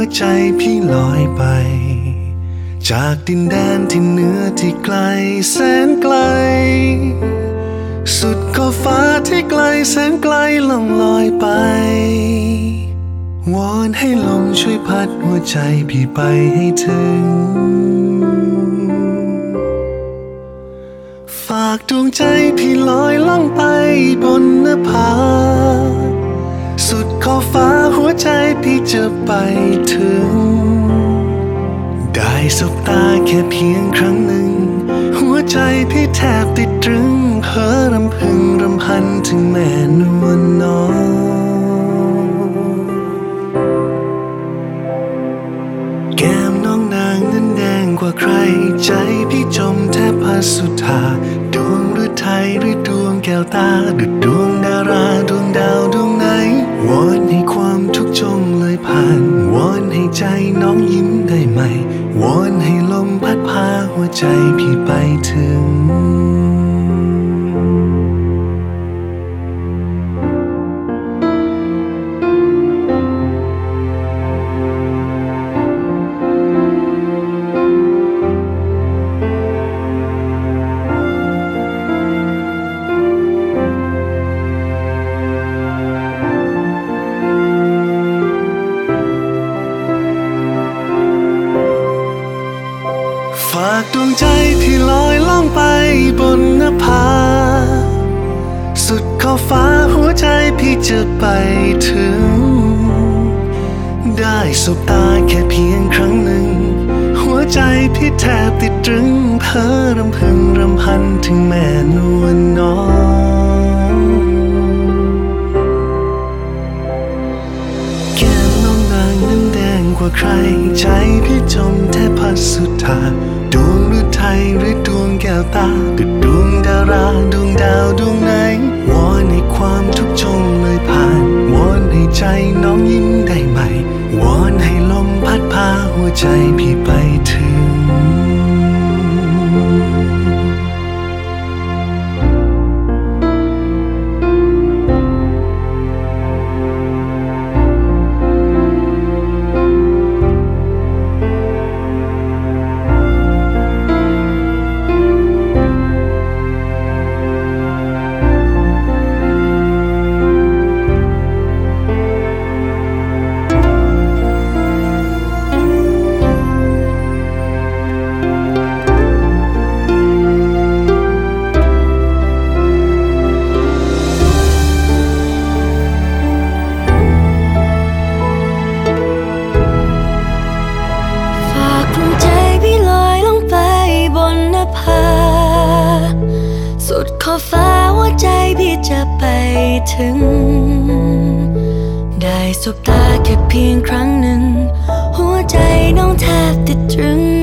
วใจพี่ลอยไป จากดินแดนที่เหนือที่ไกลแสนไกล สุดขอบฟ้าที่ไกลแสนไกลล่องลอยไป วอนให้ลมช่วยพัดหัวใจพี่ไปให้ถึง วใจพี่จะไปถึง ได้สบตาแค่เพียงครั้งหนึ่ง หัวใจพี่แทบติดตรึงเพ้อรำพึงรำพันถึงแม่นวลน้องแก้มน้องนางนั้นแดงกว่าใคร ใจพี่จมแทบพัสุธาดวงหรือไทยหรือดวงแก้วตาดุดดวงดาราดวงดาวดวงไหน ผ่านวอนให้ใจน้องยิ้มได้ไหมวอนให้ลมพัดพาหัวใจพี่ไป งใจที่ลอยล่องไปบนนภา สุดขอบฟ้าหัวใจพี่จะไปถึง ได้สบตาแค่เพียงครั้งหนึ่ง หัวใจพี่แทบติดตรึงเพ้อรำพึงรำพันถึงแม่น ใครใจพี่จมแทบพัสุธาดวงหรือไทยหรือดวงแก้วตาดุดดวงดาราดวงดาวดวงไหนวอนให้ความทุกข์จงเลยผ่านวอนให้ใจน้องยิ้มได้ไหมวอนให้ลมพัดพาหัวใจพี่ไป อบฟ้าว่าใจพี่จะไปถึง ได้สบตาแค่เพียงครั้งหนึ่ง หัวใจน้องแทบติดตรึง